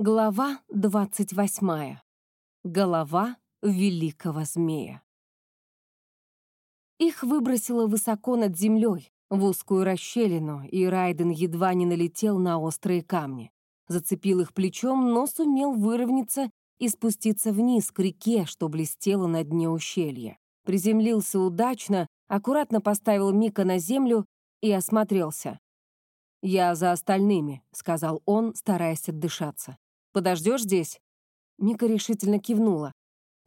Глава 28. Голова великого змея. Их выбросило высоко над землей, в узкую расщелину, и Райден едва не налетел на острые камни. Зацепил их плечом, но сумел выровняться и спуститься вниз к реке, что блестело на дне ущелья. Приземлился удачно, аккуратно поставил Мика на землю и осмотрелся. «Я за остальными», — сказал он, стараясь отдышаться. Подождешь здесь?» Мика решительно кивнула.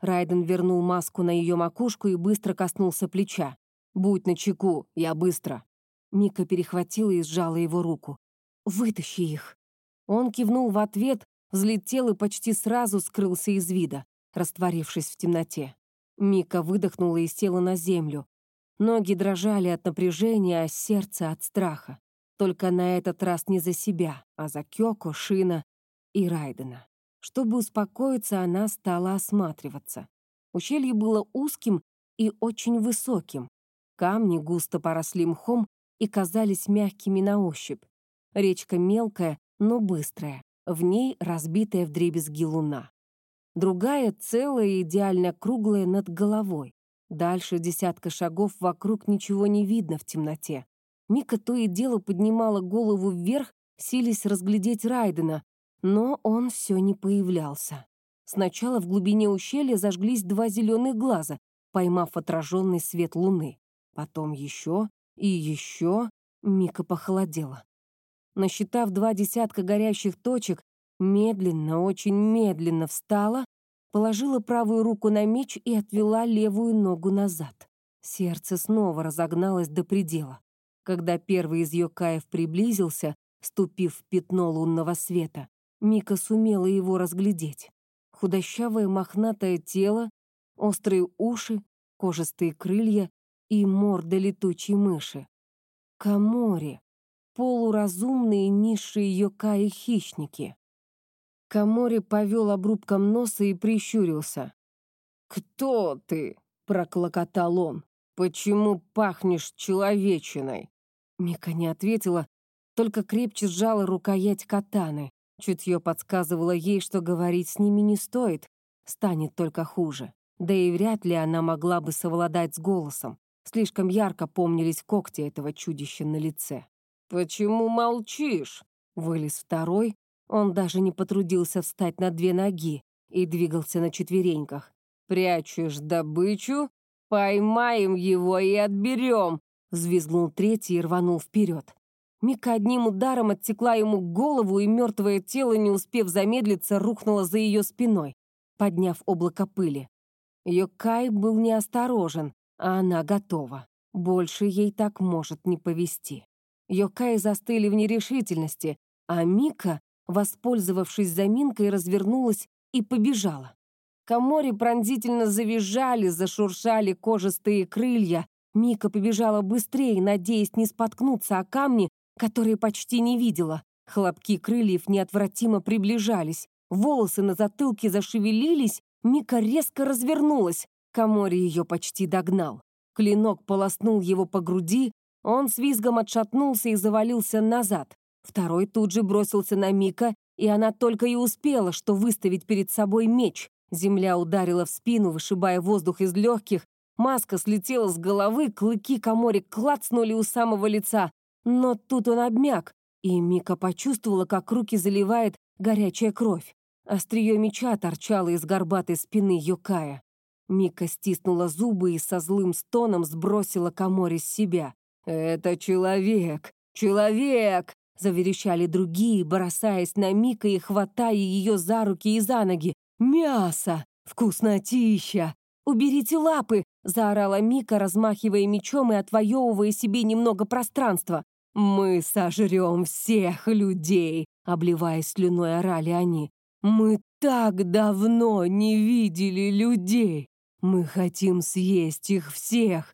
Райден вернул маску на ее макушку и быстро коснулся плеча. «Будь начеку, я быстро». Мика перехватила и сжала его руку. «Вытащи их». Он кивнул в ответ, взлетел и почти сразу скрылся из вида, растворившись в темноте. Мика выдохнула и села на землю. Ноги дрожали от напряжения, а сердце от страха. Только на этот раз не за себя, а за Кёко, Шина и Райдена. Чтобы успокоиться, она стала осматриваться. Ущелье было узким и очень высоким. Камни густо поросли мхом и казались мягкими на ощупь. Речка мелкая, но быстрая. В ней разбитая вдребезги луна. Другая целая идеально круглая над головой. Дальше десятка шагов вокруг ничего не видно в темноте. Мика то и дело поднимала голову вверх, сились разглядеть Райдена, но он все не появлялся. Сначала в глубине ущелья зажглись два зеленых глаза, поймав отраженный свет луны. Потом еще и еще Мика похолодела. Насчитав два десятка горящих точек, медленно, очень медленно встала, положила правую руку на меч и отвела левую ногу назад. Сердце снова разогналось до предела. Когда первый из Йокаев приблизился, ступив в пятно лунного света, Мика сумела его разглядеть. Худощавое мохнатое тело, острые уши, кожистые крылья и морда летучей мыши. Камори, полуразумные низшие йокаи-хищники. Камори повел обрубком носа и прищурился. «Кто ты?» — проклокотал он. «Почему пахнешь человечиной?» Мика не ответила, только крепче сжала рукоять катаны. Чутье подсказывало ей, что говорить с ними не стоит, станет только хуже. Да и вряд ли она могла бы совладать с голосом. Слишком ярко помнились когти этого чудища на лице. «Почему молчишь?» Вылез второй. Он даже не потрудился встать на две ноги и двигался на четвереньках. «Прячешь добычу? Поймаем его и отберем!» Взвизгнул третий и рванул вперед. Мика одним ударом оттекла ему голову, и мертвое тело, не успев замедлиться, рухнуло за ее спиной, подняв облако пыли. Йокай был неосторожен, а она готова. Больше ей так может не повести. Йокай застыли в нерешительности, а Мика, воспользовавшись заминкой, развернулась и побежала. Камори пронзительно завизжали, зашуршали кожистые крылья. Мика побежала быстрее, надеясь не споткнуться о камни, которые почти не видела. Хлопки крыльев неотвратимо приближались. Волосы на затылке зашевелились, Мика резко развернулась. Камори ее почти догнал. Клинок полоснул его по груди, он с визгом отшатнулся и завалился назад. Второй тут же бросился на Мика, и она только и успела, что выставить перед собой меч. Земля ударила в спину, вышибая воздух из легких, маска слетела с головы, клыки Камори клацнули у самого лица. Но тут он обмяк, и Мика почувствовала, как руки заливает горячая кровь. Острие меча торчало из горбатой спины Йокая. Мика стиснула зубы и со злым стоном сбросила Камори с себя. «Это человек! Человек!» — заверещали другие, бросаясь на Мика и хватая ее за руки и за ноги. «Мясо! Вкуснотища! Уберите лапы!» — заорала Мика, размахивая мечом и отвоевывая себе немного пространства. «Мы сожрем всех людей!» — обливаясь слюной, орали они. «Мы так давно не видели людей! Мы хотим съесть их всех!»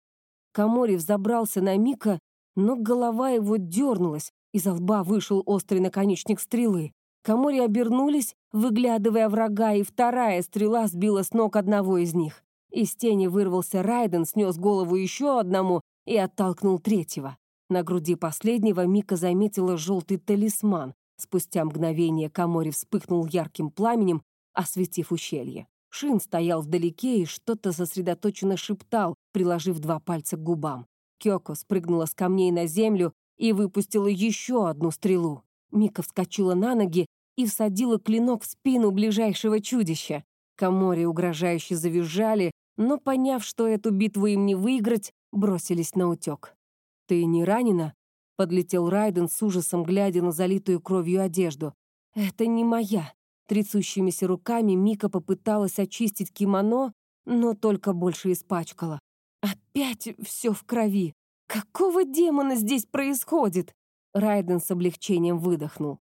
Камори взобрался на Мика, но голова его дернулась, из лба вышел острый наконечник стрелы. Камори обернулись, выглядывая врага, и вторая стрела сбила с ног одного из них. Из тени вырвался Райден, снес голову еще одному и оттолкнул третьего. На груди последнего Мика заметила желтый талисман, Спустя мгновение Камори вспыхнул ярким пламенем, осветив ущелье. Шин стоял вдалеке и что-то сосредоточенно шептал, приложив два пальца к губам. Кёко спрыгнула с камней на землю и выпустила еще одну стрелу. Мика вскочила на ноги и всадила клинок в спину ближайшего чудища. Камори угрожающе завизжали, но, поняв, что эту битву им не выиграть, бросились наутек. «Ты не ранена?» — подлетел Райден с ужасом, глядя на залитую кровью одежду. «Это не моя». Трясущимися руками Мика попыталась очистить кимоно, но только больше испачкала. «Опять все в крови! Какого демона здесь происходит?» Райден с облегчением выдохнул.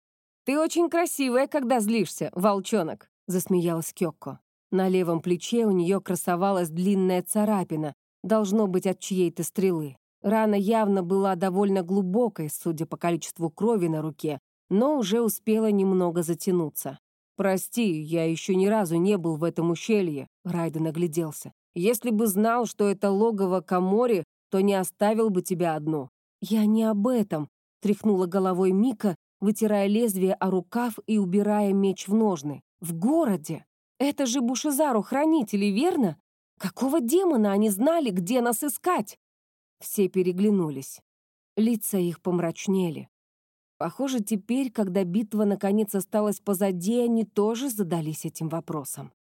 «Ты очень красивая, когда злишься, волчонок», — засмеялась Кёкко. На левом плече у нее красовалась длинная царапина, должно быть от чьей-то стрелы. Рана явно была довольно глубокой, судя по количеству крови на руке, но уже успела немного затянуться. «Прости, я еще ни разу не был в этом ущелье», — Райден огляделся. «Если бы знал, что это логово Камори, то не оставил бы тебя одну». «Я не об этом», — тряхнула головой Мика, вытирая лезвие о рукав и убирая меч в ножны. «В городе! Это же Бушизару хранители, верно? Какого демона они знали, где нас искать?» Все переглянулись. Лица их помрачнели. Похоже, теперь, когда битва наконец осталась позади, они тоже задались этим вопросом.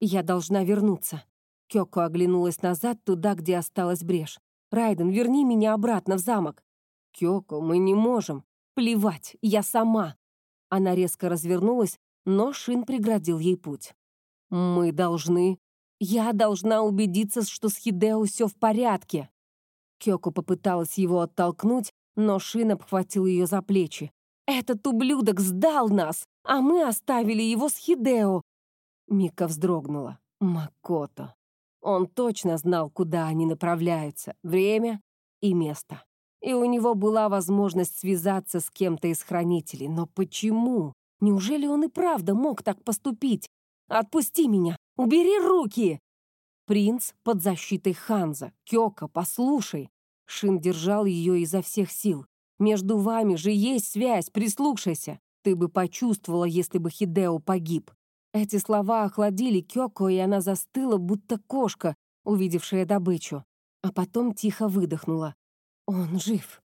«Я должна вернуться». Кёко оглянулась назад, туда, где осталась брешь. «Райден, верни меня обратно в замок». «Кёко, мы не можем». «Плевать, я сама!» Она резко развернулась, но Шин преградил ей путь. «Мы должны...» «Я должна убедиться, что с Хидео все в порядке!» Кёко попыталась его оттолкнуть, но Шин обхватил ее за плечи. «Этот ублюдок сдал нас, а мы оставили его с Хидео!» Мика вздрогнула. Макото. Он точно знал, куда они направляются, время и место и у него была возможность связаться с кем-то из хранителей. Но почему? Неужели он и правда мог так поступить? «Отпусти меня! Убери руки!» Принц под защитой Ханза. «Кёка, послушай!» Шин держал ее изо всех сил. «Между вами же есть связь, прислушайся! Ты бы почувствовала, если бы Хидео погиб!» Эти слова охладили Кёко, и она застыла, будто кошка, увидевшая добычу. А потом тихо выдохнула. «Он жив,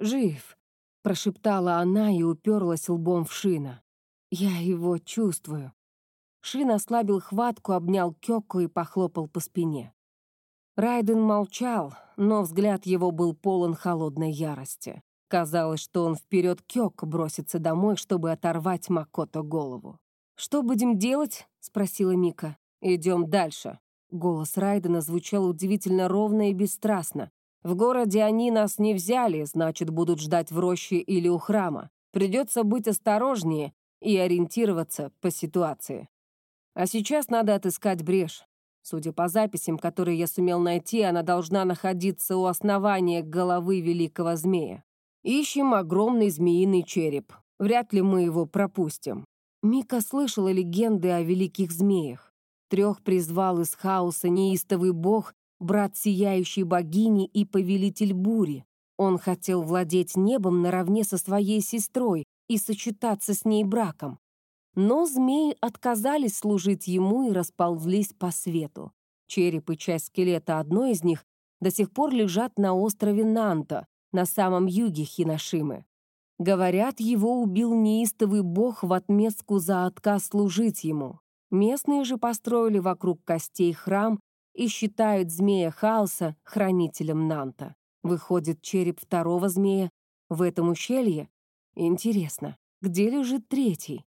жив», — прошептала она и уперлась лбом в Шина. «Я его чувствую». Шин ослабил хватку, обнял Кёку и похлопал по спине. Райден молчал, но взгляд его был полон холодной ярости. Казалось, что он вперед Кёк бросится домой, чтобы оторвать Макото голову. «Что будем делать?» — спросила Мика. «Идем дальше». Голос Райдена звучал удивительно ровно и бесстрастно. В городе они нас не взяли, значит, будут ждать в роще или у храма. Придется быть осторожнее и ориентироваться по ситуации. А сейчас надо отыскать брешь. Судя по записям, которые я сумел найти, она должна находиться у основания головы великого змея. Ищем огромный змеиный череп. Вряд ли мы его пропустим. Мика слышала легенды о великих змеях. Трех призвал из хаоса неистовый бог брат сияющей богини и повелитель бури. Он хотел владеть небом наравне со своей сестрой и сочетаться с ней браком. Но змеи отказались служить ему и расползлись по свету. Череп и часть скелета одной из них до сих пор лежат на острове Нанто, на самом юге Хиношимы. Говорят, его убил неистовый бог в отместку за отказ служить ему. Местные же построили вокруг костей храм и считают змея хаоса хранителем Нанта. Выходит, череп второго змея в этом ущелье? Интересно, где лежит третий?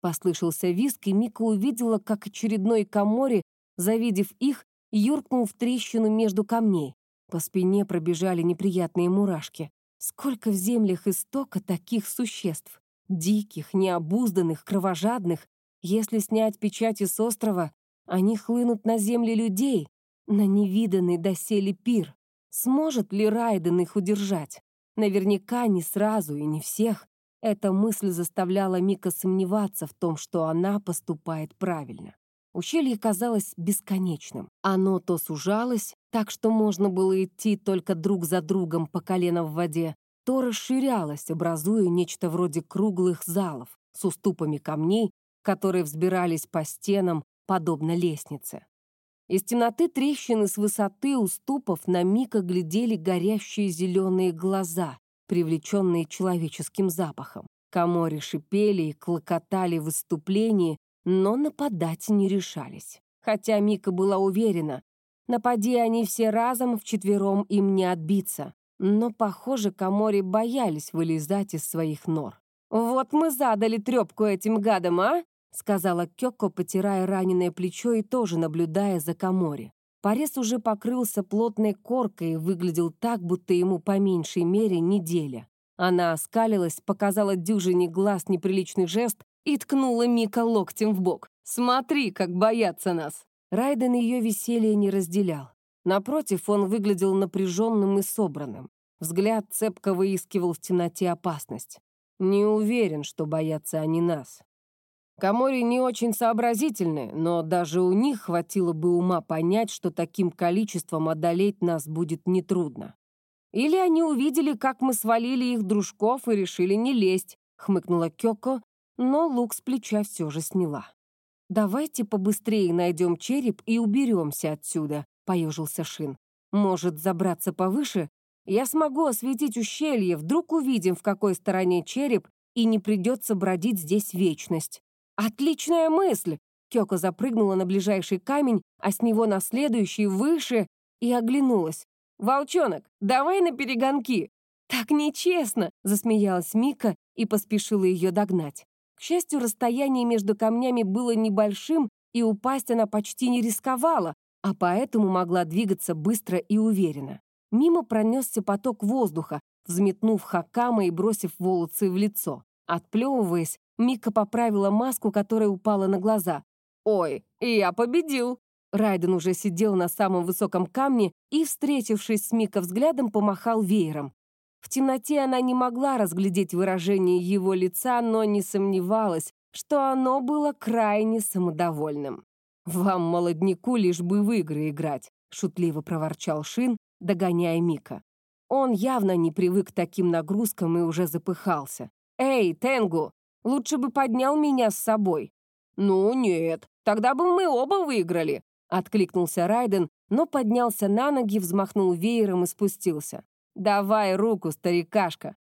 Послышался виск, и Мика увидела, как очередной Камори, завидев их, юркнул в трещину между камней. По спине пробежали неприятные мурашки. Сколько в землях истока таких существ? Диких, необузданных, кровожадных. Если снять печати с острова, они хлынут на земли людей, на невиданный доселе пир. Сможет ли Райден их удержать? Наверняка не сразу и не всех. Эта мысль заставляла Мика сомневаться в том, что она поступает правильно. Ущелье казалось бесконечным. Оно то сужалось, так что можно было идти только друг за другом по колено в воде, то расширялось, образуя нечто вроде круглых залов с уступами камней, которые взбирались по стенам, подобно лестнице. Из темноты трещины с высоты уступов на миг оглядели горящие зеленые глаза, привлеченные человеческим запахом. Комори шипели и клокотали в выступлении, но нападать не решались. Хотя Мика была уверена, напади они все разом, вчетвером им не отбиться. Но, похоже, Комори боялись вылезать из своих нор. «Вот мы задали трепку этим гадам, а?» сказала Кёко, потирая раненое плечо и тоже наблюдая за Камори. Порез уже покрылся плотной коркой и выглядел так, будто ему по меньшей мере неделя. Она оскалилась, показала дюжине глаз неприличный жест и ткнула Мика локтем в бок. «Смотри, как боятся нас!» Райден ее веселье не разделял. Напротив, он выглядел напряженным и собранным. Взгляд цепко выискивал в темноте опасность. Не уверен, что боятся они нас. Камори не очень сообразительны, но даже у них хватило бы ума понять, что таким количеством одолеть нас будет нетрудно. Или они увидели, как мы свалили их дружков и решили не лезть, хмыкнула Кёко, но лук с плеча все же сняла. «Давайте побыстрее найдем череп и уберемся отсюда», — поежился Шин. «Может, забраться повыше? Я смогу осветить ущелье, вдруг увидим, в какой стороне череп, и не придется бродить здесь вечность». «Отличная мысль!» Кёко запрыгнула на ближайший камень, а с него на следующий, выше, и оглянулась. «Волчонок, давай на перегонки!» «Так нечестно!» — засмеялась Мика и поспешила ее догнать. К счастью, расстояние между камнями было небольшим, и упасть она почти не рисковала, а поэтому могла двигаться быстро и уверенно. Мимо пронесся поток воздуха, взметнув Хакама и бросив волосы в лицо. Отплевываясь, Мика поправила маску, которая упала на глаза. «Ой, я победил!» Райден уже сидел на самом высоком камне и, встретившись с Мика взглядом, помахал веером. В темноте она не могла разглядеть выражение его лица, но не сомневалась, что оно было крайне самодовольным. «Вам, молодняку, лишь бы в игры играть», — шутливо проворчал Шин, догоняя Мика. Он явно не привык к таким нагрузкам и уже запыхался. «Эй, Тенгу, Лучше бы поднял меня с собой». «Ну нет, тогда бы мы оба выиграли», — откликнулся Райден, но поднялся на ноги, взмахнул веером и спустился. «Давай руку, старикашка.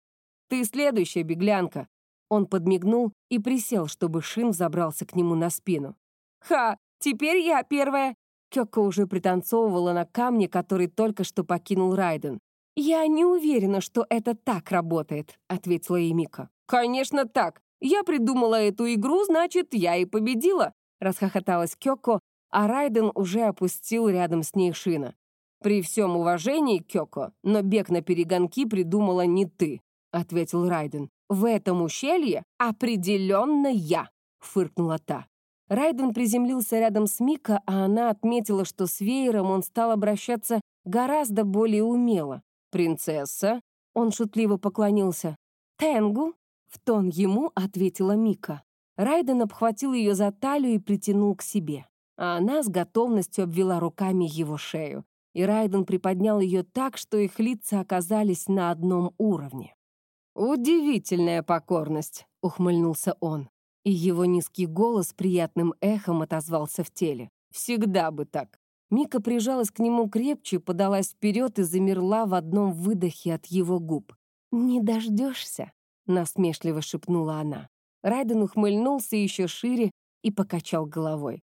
Ты следующая беглянка». Он подмигнул и присел, чтобы Шин забрался к нему на спину. «Ха, теперь я первая!» Кёка уже пританцовывала на камне, который только что покинул Райден. «Я не уверена, что это так работает», — ответила Эмика. «Конечно так. «Я придумала эту игру, значит, я и победила!» Расхохоталась Кёко, а Райден уже опустил рядом с ней шина. «При всем уважении, Кёко, но бег на перегонки придумала не ты», — ответил Райден. «В этом ущелье определенно я», — фыркнула та. Райден приземлился рядом с Мика, а она отметила, что с веером он стал обращаться гораздо более умело. «Принцесса?» — он шутливо поклонился. «Тенгу?» В тон ему ответила Мика. Райден обхватил ее за талию и притянул к себе. А она с готовностью обвела руками его шею. И Райден приподнял ее так, что их лица оказались на одном уровне. «Удивительная покорность», — ухмыльнулся он. И его низкий голос приятным эхом отозвался в теле. «Всегда бы так». Мика прижалась к нему крепче, подалась вперед и замерла в одном выдохе от его губ. «Не дождешься?» Насмешливо шепнула она. Райден ухмыльнулся еще шире и покачал головой.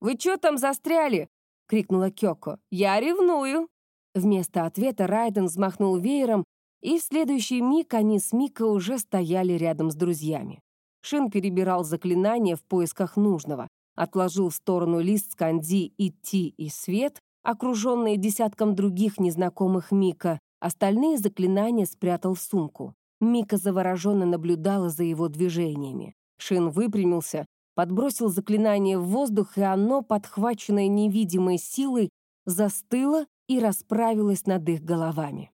«Вы что там застряли?» — крикнула Кёко. «Я ревную!» Вместо ответа Райден взмахнул веером, и в следующий миг они с Мика уже стояли рядом с друзьями. Шин перебирал заклинания в поисках нужного, отложил в сторону лист с канди «Идти» и «Свет», окруженные десятком других незнакомых Мика, остальные заклинания спрятал в сумку. Мика завороженно наблюдала за его движениями. Шин выпрямился, подбросил заклинание в воздух, и оно, подхваченное невидимой силой, застыло и расправилось над их головами.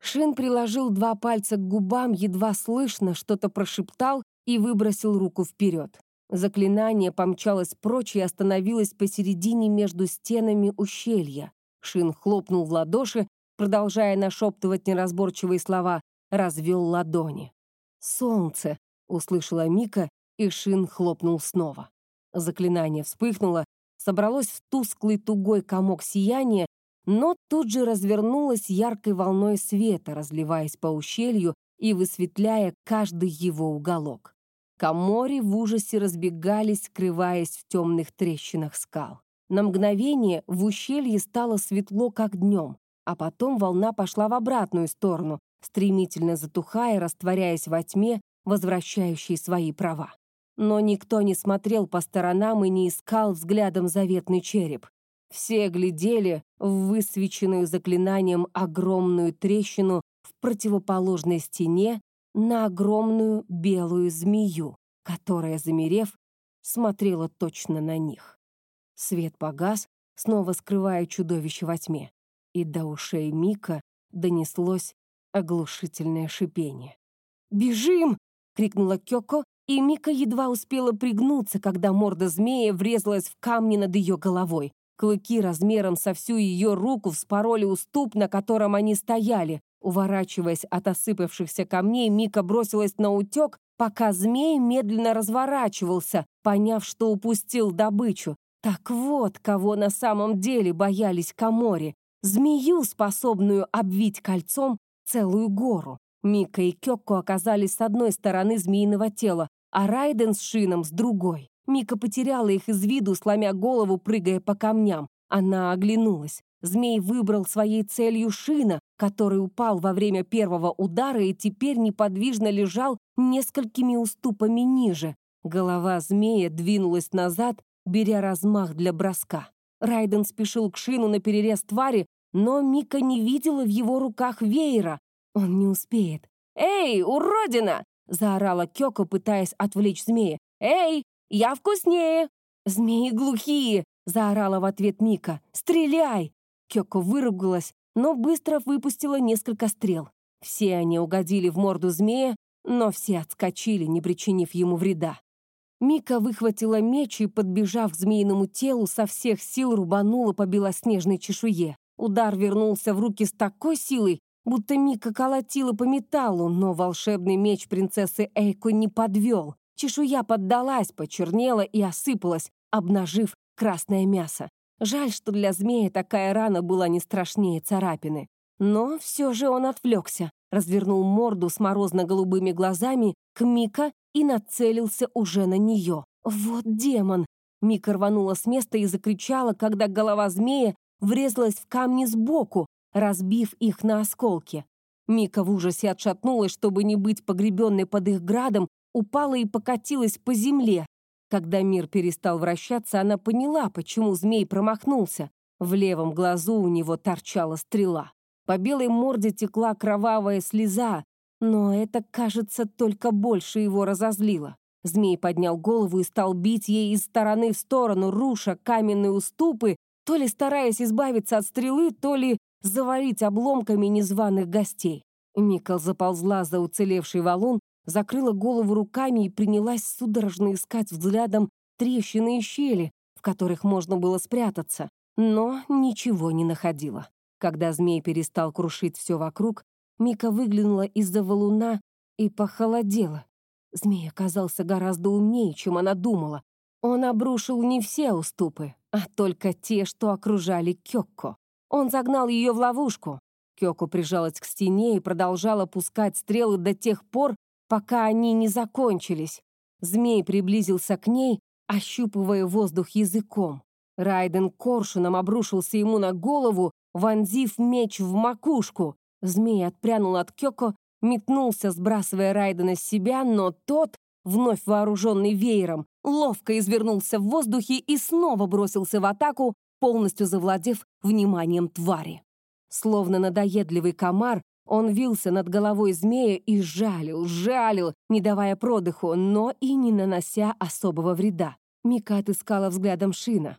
Шин приложил два пальца к губам, едва слышно, что-то прошептал и выбросил руку вперед. Заклинание помчалось прочь и остановилось посередине между стенами ущелья. Шин хлопнул в ладоши, продолжая нашептывать неразборчивые слова, развел ладони. «Солнце!» — услышала Мика, и Шин хлопнул снова. Заклинание вспыхнуло, собралось в тусклый тугой комок сияния, но тут же развернулось яркой волной света, разливаясь по ущелью и высветляя каждый его уголок. Камори в ужасе разбегались, скрываясь в темных трещинах скал. На мгновение в ущелье стало светло, как днем, а потом волна пошла в обратную сторону, стремительно затухая, растворяясь во тьме, возвращающей свои права. Но никто не смотрел по сторонам и не искал взглядом заветный череп. Все глядели в высвеченную заклинанием огромную трещину в противоположной стене на огромную белую змею, которая, замерев, смотрела точно на них. Свет погас, снова скрывая чудовище во тьме, и до ушей Мика донеслось оглушительное шипение. «Бежим!» — крикнула Кёко, и Мика едва успела пригнуться, когда морда змея врезалась в камни над ее головой. Клыки размером со всю ее руку вспороли уступ, на котором они стояли. Уворачиваясь от осыпавшихся камней, Мика бросилась на утек, пока змей медленно разворачивался, поняв, что упустил добычу. Так вот, кого на самом деле боялись Камори. Змею, способную обвить кольцом целую гору. Мика и Кёкко оказались с одной стороны змеиного тела, а Райден с Шином с другой. Мика потеряла их из виду, сломя голову, прыгая по камням. Она оглянулась. Змей выбрал своей целью Шина, который упал во время первого удара и теперь неподвижно лежал несколькими уступами ниже. Голова змея двинулась назад, беря размах для броска. Райден спешил к Шину на перерез твари, но Мика не видела в его руках веера. Он не успеет. «Эй, уродина!» — заорала Кёко, пытаясь отвлечь змея. «Эй, я вкуснее!» «Змеи глухие!» — заорала в ответ Мика. «Стреляй!» Кёко выругалась, но быстро выпустила несколько стрел. Все они угодили в морду змея, но все отскочили, не причинив ему вреда. Мика выхватила меч и, подбежав к змеиному телу, со всех сил рубанула по белоснежной чешуе. Удар вернулся в руки с такой силой, будто Мика колотила по металлу, но волшебный меч принцессы Эйко не подвел. Чешуя поддалась, почернела и осыпалась, обнажив красное мясо. Жаль, что для змея такая рана была не страшнее царапины. Но все же он отвлекся, развернул морду с морозно-голубыми глазами к Мика и нацелился уже на нее. «Вот демон!» Мика рванула с места и закричала, когда голова змея врезалась в камни сбоку, разбив их на осколки. Мика в ужасе отшатнулась, чтобы не быть погребенной под их градом, упала и покатилась по земле. Когда мир перестал вращаться, она поняла, почему змей промахнулся. В левом глазу у него торчала стрела. По белой морде текла кровавая слеза, но это, кажется, только больше его разозлило. Змей поднял голову и стал бить ей из стороны в сторону, руша каменные уступы, то ли стараясь избавиться от стрелы, то ли завалить обломками незваных гостей. Микал заползла за уцелевший валун, закрыла голову руками и принялась судорожно искать взглядом трещины и щели, в которых можно было спрятаться, но ничего не находила. Когда змей перестал крушить все вокруг, Мика выглянула из-за валуна и похолодела. Змей оказался гораздо умнее, чем она думала. Он обрушил не все уступы, а только те, что окружали Кёкко. Он загнал ее в ловушку. Кёко прижалась к стене и продолжала пускать стрелы до тех пор, пока они не закончились. Змей приблизился к ней, ощупывая воздух языком. Райден коршуном обрушился ему на голову, вонзив меч в макушку. Змей отпрянул от Кёко, метнулся, сбрасывая Райдена с себя, но тот, вновь вооруженный веером, ловко извернулся в воздухе и снова бросился в атаку, полностью завладев вниманием твари. Словно надоедливый комар, он вился над головой змея и жалил, жалил, не давая продыху, но и не нанося особого вреда. Мика отыскала взглядом Шина.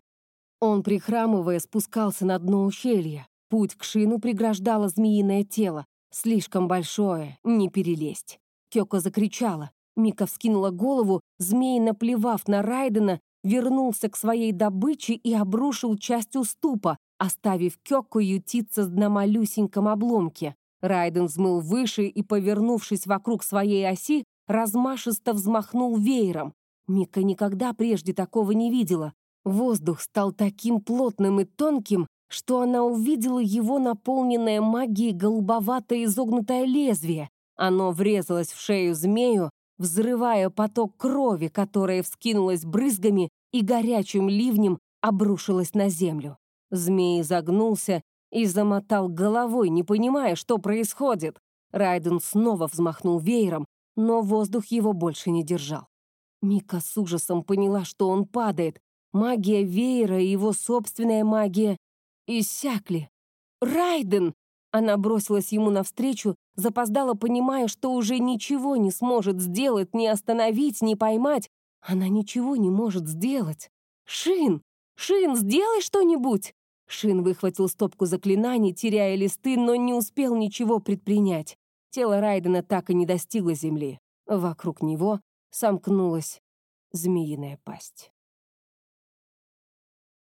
Он, прихрамывая, спускался на дно ущелья. Путь к Шину преграждало змеиное тело. Слишком большое, не перелезть. Кёко закричала. Мика вскинула голову, змей, наплевав на Райдена, вернулся к своей добыче и обрушил часть уступа, оставив Кёку ютиться на малюсеньком обломке. Райден взмыл выше и, повернувшись вокруг своей оси, размашисто взмахнул веером. Мика никогда прежде такого не видела. Воздух стал таким плотным и тонким, что она увидела его наполненное магией голубоватое изогнутое лезвие. Оно врезалось в шею змею, взрывая поток крови, которая вскинулась брызгами и горячим ливнем обрушилась на землю. Змей загнулся и замотал головой, не понимая, что происходит. Райден снова взмахнул веером, но воздух его больше не держал. Мика с ужасом поняла, что он падает. Магия веера и его собственная магия иссякли. «Райден!» Она бросилась ему навстречу, запоздала, понимая, что уже ничего не сможет сделать, ни остановить, ни поймать. Она ничего не может сделать. «Шин! Шин, сделай что-нибудь!» Шин выхватил стопку заклинаний, теряя листы, но не успел ничего предпринять. Тело Райдена так и не достигло земли. Вокруг него сомкнулась змеиная пасть.